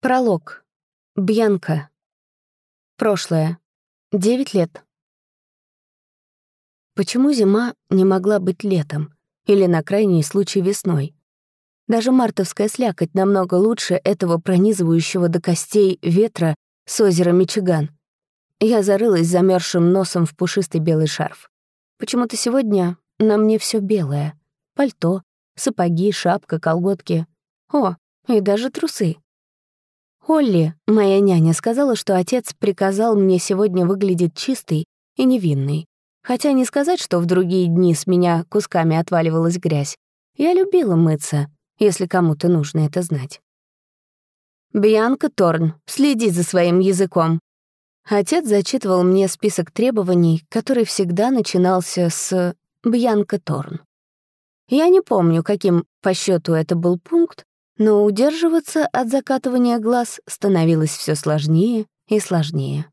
Пролог. Бьянка. Прошлое. Девять лет. Почему зима не могла быть летом? Или, на крайний случай, весной? Даже мартовская слякоть намного лучше этого пронизывающего до костей ветра с озера Мичиган. Я зарылась замерзшим носом в пушистый белый шарф. Почему-то сегодня на мне все белое. Пальто, сапоги, шапка, колготки. О, и даже трусы. Олли, моя няня, сказала, что отец приказал мне сегодня выглядеть чистой и невинной. Хотя не сказать, что в другие дни с меня кусками отваливалась грязь. Я любила мыться, если кому-то нужно это знать. «Бьянка Торн, следи за своим языком». Отец зачитывал мне список требований, который всегда начинался с «Бьянка Торн». Я не помню, каким по счету это был пункт, но удерживаться от закатывания глаз становилось все сложнее и сложнее.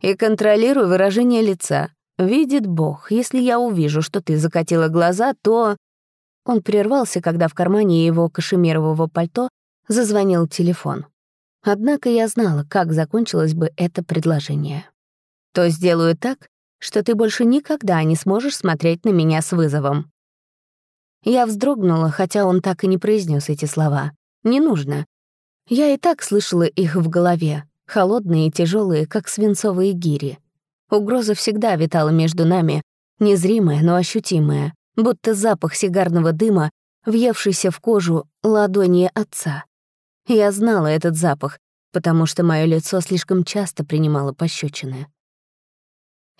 «И контролируй выражение лица. Видит Бог, если я увижу, что ты закатила глаза, то...» Он прервался, когда в кармане его кашемирового пальто зазвонил телефон. Однако я знала, как закончилось бы это предложение. «То сделаю так, что ты больше никогда не сможешь смотреть на меня с вызовом. Я вздрогнула, хотя он так и не произнес эти слова. «Не нужно». Я и так слышала их в голове, холодные и тяжелые, как свинцовые гири. Угроза всегда витала между нами, незримая, но ощутимая, будто запах сигарного дыма, въевшийся в кожу ладони отца. Я знала этот запах, потому что мое лицо слишком часто принимало пощечины.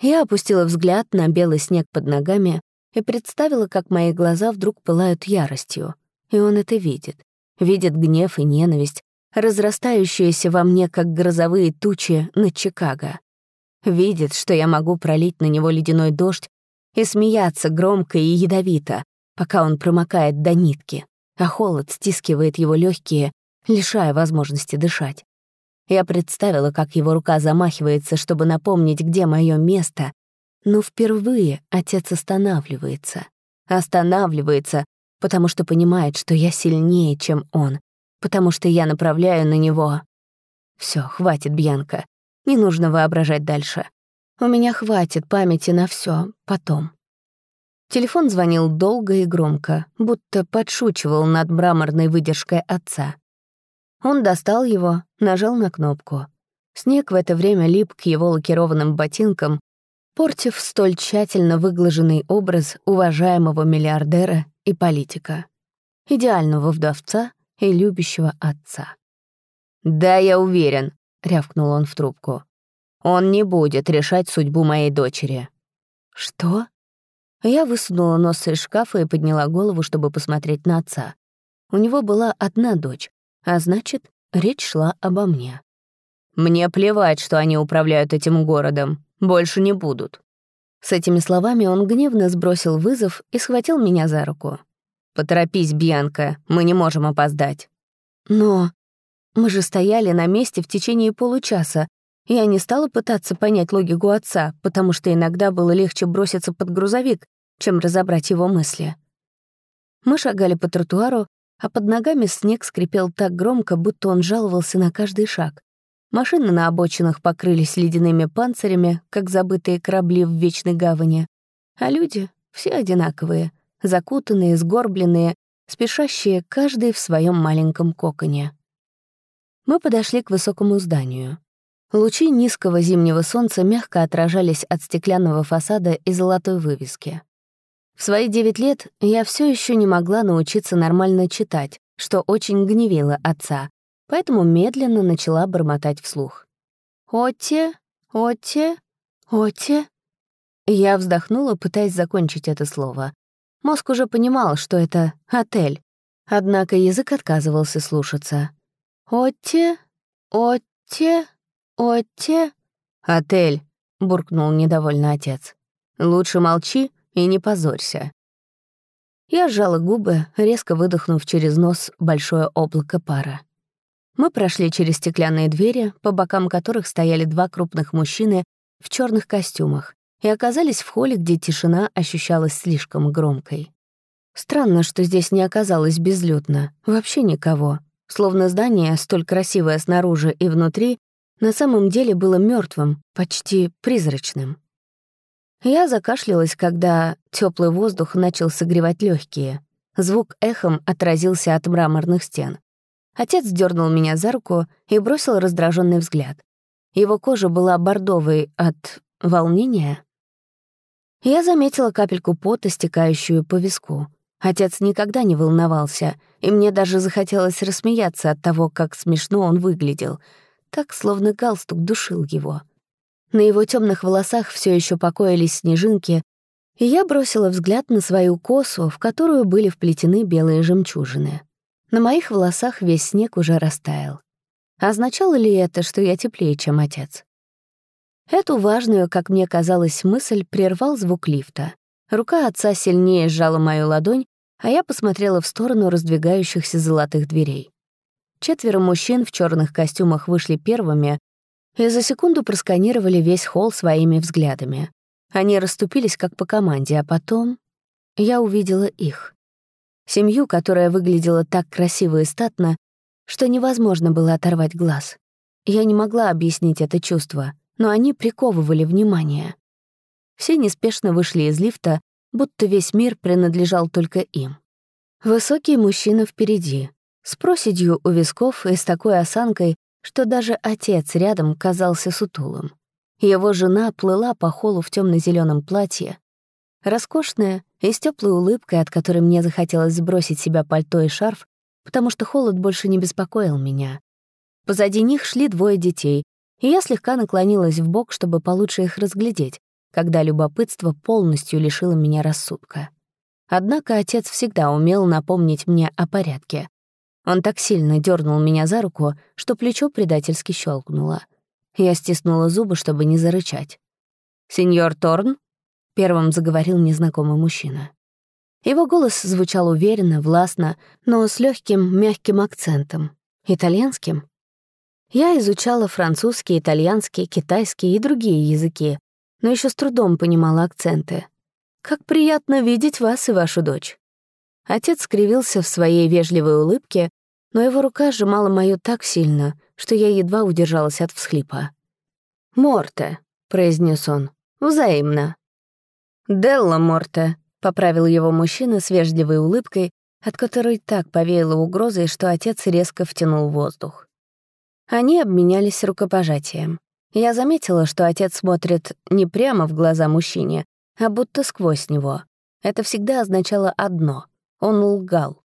Я опустила взгляд на белый снег под ногами, и представила, как мои глаза вдруг пылают яростью. И он это видит. Видит гнев и ненависть, разрастающиеся во мне, как грозовые тучи над Чикаго. Видит, что я могу пролить на него ледяной дождь и смеяться громко и ядовито, пока он промокает до нитки, а холод стискивает его легкие, лишая возможности дышать. Я представила, как его рука замахивается, чтобы напомнить, где мое место, но впервые отец останавливается. Останавливается, потому что понимает, что я сильнее, чем он, потому что я направляю на него. Все, хватит, Бьянка. Не нужно воображать дальше. У меня хватит памяти на все потом. Телефон звонил долго и громко, будто подшучивал над мраморной выдержкой отца. Он достал его, нажал на кнопку. Снег в это время лип к его лакированным ботинкам, портив столь тщательно выглаженный образ уважаемого миллиардера и политика, идеального вдовца и любящего отца. «Да, я уверен», — рявкнул он в трубку. «Он не будет решать судьбу моей дочери». «Что?» Я высунула нос из шкафа и подняла голову, чтобы посмотреть на отца. У него была одна дочь, а значит, речь шла обо мне. «Мне плевать, что они управляют этим городом. Больше не будут». С этими словами он гневно сбросил вызов и схватил меня за руку. «Поторопись, Бьянка, мы не можем опоздать». «Но мы же стояли на месте в течение получаса. Я не стала пытаться понять логику отца, потому что иногда было легче броситься под грузовик, чем разобрать его мысли. Мы шагали по тротуару, а под ногами снег скрипел так громко, будто он жаловался на каждый шаг. Машины на обочинах покрылись ледяными панцирями, как забытые корабли в вечной гавани. А люди все одинаковые, закутанные, сгорбленные, спешащие каждый в своем маленьком коконе. Мы подошли к высокому зданию. Лучи низкого зимнего солнца мягко отражались от стеклянного фасада и золотой вывески. В свои девять лет я все еще не могла научиться нормально читать, что очень гневило отца, поэтому медленно начала бормотать вслух. «Отте, Отте, Отте». Я вздохнула, пытаясь закончить это слово. Мозг уже понимал, что это «отель», однако язык отказывался слушаться. «Отте, Отте, Отте». «Отель», — буркнул недовольно отец. «Лучше молчи и не позорься». Я сжала губы, резко выдохнув через нос большое облако пара. Мы прошли через стеклянные двери, по бокам которых стояли два крупных мужчины в черных костюмах, и оказались в холле, где тишина ощущалась слишком громкой. Странно, что здесь не оказалось безлюдно, вообще никого. словно здание, столь красивое снаружи и внутри, на самом деле было мертвым, почти призрачным. Я закашлялась, когда теплый воздух начал согревать легкие. Звук эхом отразился от мраморных стен. Отец дернул меня за руку и бросил раздраженный взгляд. Его кожа была бордовой от волнения. Я заметила капельку пота, стекающую по виску. Отец никогда не волновался, и мне даже захотелось рассмеяться от того, как смешно он выглядел, так, словно галстук душил его. На его темных волосах все еще покоились снежинки, и я бросила взгляд на свою косу, в которую были вплетены белые жемчужины. На моих волосах весь снег уже растаял. Означало ли это, что я теплее, чем отец? Эту важную, как мне казалось, мысль прервал звук лифта. Рука отца сильнее сжала мою ладонь, а я посмотрела в сторону раздвигающихся золотых дверей. Четверо мужчин в черных костюмах вышли первыми и за секунду просканировали весь холл своими взглядами. Они расступились как по команде, а потом я увидела их. Семью, которая выглядела так красиво и статно, что невозможно было оторвать глаз. Я не могла объяснить это чувство, но они приковывали внимание. Все неспешно вышли из лифта, будто весь мир принадлежал только им. Высокий мужчина впереди, с проседью у висков и с такой осанкой, что даже отец рядом казался сутулым. Его жена плыла по холу в темно зеленом платье, роскошная и с теплой улыбкой, от которой мне захотелось сбросить себя пальто и шарф, потому что холод больше не беспокоил меня. Позади них шли двое детей, и я слегка наклонилась в бок, чтобы получше их разглядеть, когда любопытство полностью лишило меня рассудка. Однако отец всегда умел напомнить мне о порядке. Он так сильно дернул меня за руку, что плечо предательски щелкнуло. Я стиснула зубы, чтобы не зарычать. «Сеньор Торн?» — первым заговорил незнакомый мужчина. Его голос звучал уверенно, властно, но с легким, мягким акцентом. Итальянским? Я изучала французский, итальянский, китайский и другие языки, но еще с трудом понимала акценты. «Как приятно видеть вас и вашу дочь». Отец скривился в своей вежливой улыбке, но его рука сжимала мою так сильно, что я едва удержалась от всхлипа. «Морте», — произнес он, — «взаимно». «Делла Морте», — поправил его мужчина с вежливой улыбкой, от которой так повеяло угрозой, что отец резко втянул воздух. Они обменялись рукопожатием. Я заметила, что отец смотрит не прямо в глаза мужчине, а будто сквозь него. Это всегда означало одно — он лгал.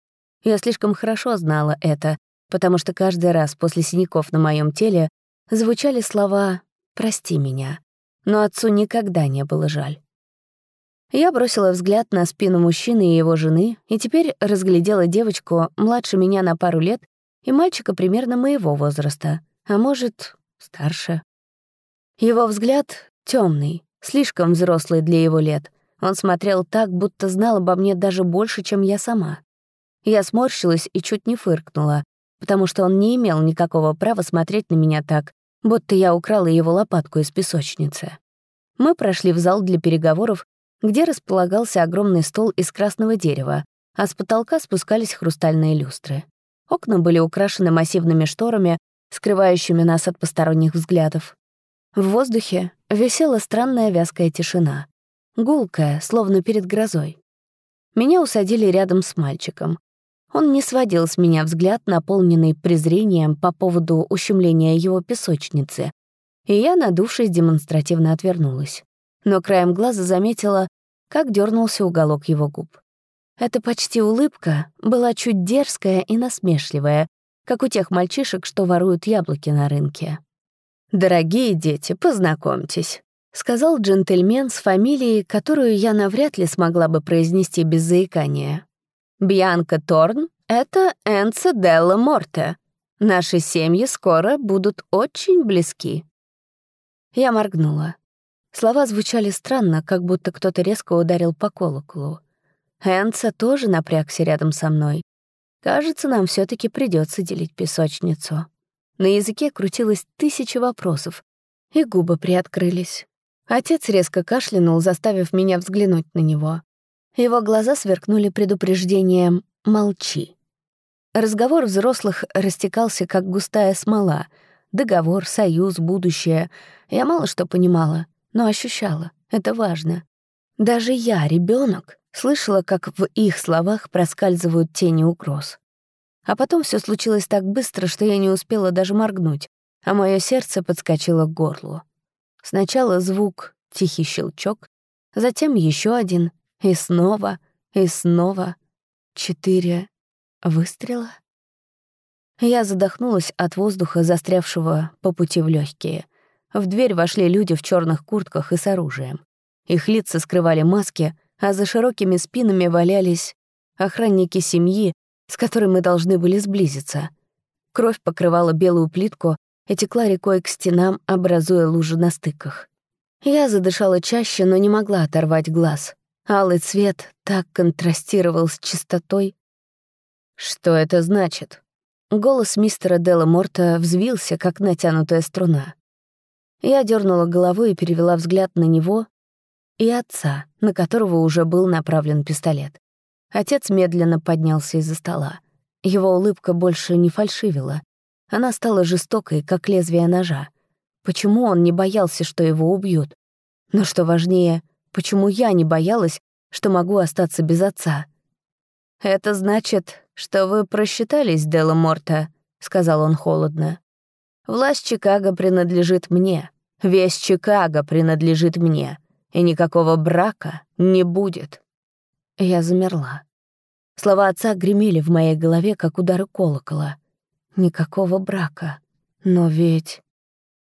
Я слишком хорошо знала это, потому что каждый раз после синяков на моем теле звучали слова «прости меня», но отцу никогда не было жаль. Я бросила взгляд на спину мужчины и его жены и теперь разглядела девочку младше меня на пару лет и мальчика примерно моего возраста, а может, старше. Его взгляд темный, слишком взрослый для его лет. Он смотрел так, будто знал обо мне даже больше, чем я сама. Я сморщилась и чуть не фыркнула, потому что он не имел никакого права смотреть на меня так, будто я украла его лопатку из песочницы. Мы прошли в зал для переговоров, где располагался огромный стол из красного дерева, а с потолка спускались хрустальные люстры. Окна были украшены массивными шторами, скрывающими нас от посторонних взглядов. В воздухе висела странная вязкая тишина, гулкая, словно перед грозой. Меня усадили рядом с мальчиком. Он не сводил с меня взгляд, наполненный презрением по поводу ущемления его песочницы, и я, надувшись, демонстративно отвернулась. Но краем глаза заметила, как дернулся уголок его губ. Эта почти улыбка была чуть дерзкая и насмешливая, как у тех мальчишек, что воруют яблоки на рынке. «Дорогие дети, познакомьтесь», — сказал джентльмен с фамилией, которую я навряд ли смогла бы произнести без заикания. «Бьянка Торн — это Энца Делла Морте. Наши семьи скоро будут очень близки». Я моргнула. Слова звучали странно, как будто кто-то резко ударил по колоколу. Энца тоже напрягся рядом со мной. Кажется, нам все таки придется делить песочницу. На языке крутилось тысяча вопросов, и губы приоткрылись. Отец резко кашлянул, заставив меня взглянуть на него. Его глаза сверкнули предупреждением «молчи». Разговор взрослых растекался, как густая смола. Договор, союз, будущее. Я мало что понимала, но ощущала. Это важно. Даже я, ребенок, слышала, как в их словах проскальзывают тени угроз. А потом все случилось так быстро, что я не успела даже моргнуть, а мое сердце подскочило к горлу. Сначала звук, тихий щелчок, затем еще один, и снова, и снова. Четыре выстрела. Я задохнулась от воздуха, застрявшего по пути в легкие. В дверь вошли люди в черных куртках и с оружием. Их лица скрывали маски, а за широкими спинами валялись охранники семьи, с которой мы должны были сблизиться. Кровь покрывала белую плитку и текла рекой к стенам, образуя лужи на стыках. Я задышала чаще, но не могла оторвать глаз. Алый цвет так контрастировал с чистотой. «Что это значит?» Голос мистера Делла Морта взвился, как натянутая струна. Я дернула головой и перевела взгляд на него и отца, на которого уже был направлен пистолет. Отец медленно поднялся из-за стола. Его улыбка больше не фальшивила. Она стала жестокой, как лезвие ножа. Почему он не боялся, что его убьют? Но что важнее, почему я не боялась, что могу остаться без отца? «Это значит, что вы просчитались, Делла Морта», — сказал он холодно. «Власть Чикаго принадлежит мне. Весь Чикаго принадлежит мне. И никакого брака не будет». Я замерла. Слова отца гремели в моей голове, как удары колокола. Никакого брака. Но ведь...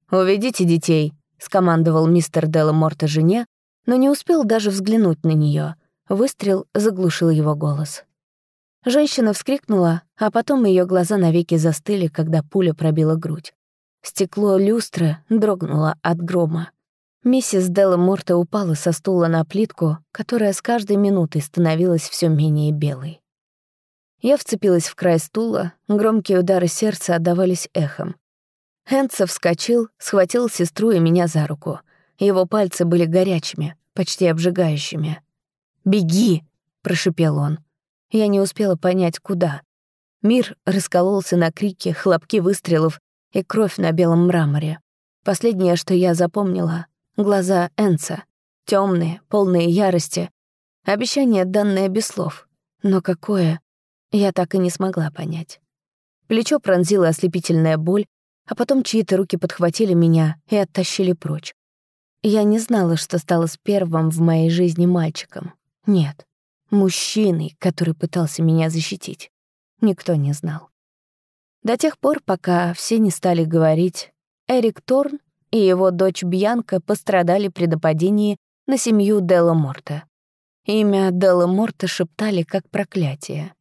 «Уведите детей», — скомандовал мистер Делла Морта жене, но не успел даже взглянуть на нее. Выстрел заглушил его голос. Женщина вскрикнула, а потом ее глаза навеки застыли, когда пуля пробила грудь. Стекло люстры дрогнуло от грома. Миссис Делла Морта упала со стула на плитку, которая с каждой минутой становилась все менее белой. Я вцепилась в край стула, громкие удары сердца отдавались эхом. Хэнса вскочил, схватил сестру и меня за руку. Его пальцы были горячими, почти обжигающими. «Беги!» — прошипел он. Я не успела понять, куда. Мир раскололся на крики, хлопки выстрелов и кровь на белом мраморе. Последнее, что я запомнила Глаза Энца. темные, полные ярости. Обещание, данное без слов. Но какое, я так и не смогла понять. Плечо пронзила ослепительная боль, а потом чьи-то руки подхватили меня и оттащили прочь. Я не знала, что стала с первым в моей жизни мальчиком. Нет, мужчиной, который пытался меня защитить. Никто не знал. До тех пор, пока все не стали говорить «Эрик Торн и его дочь Бьянка пострадали при нападении на семью Делла Морта. Имя Делла Морта шептали как проклятие.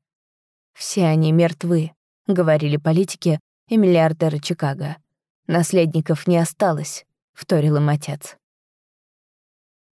«Все они мертвы», — говорили политики и миллиардеры Чикаго. «Наследников не осталось», — вторил им отец.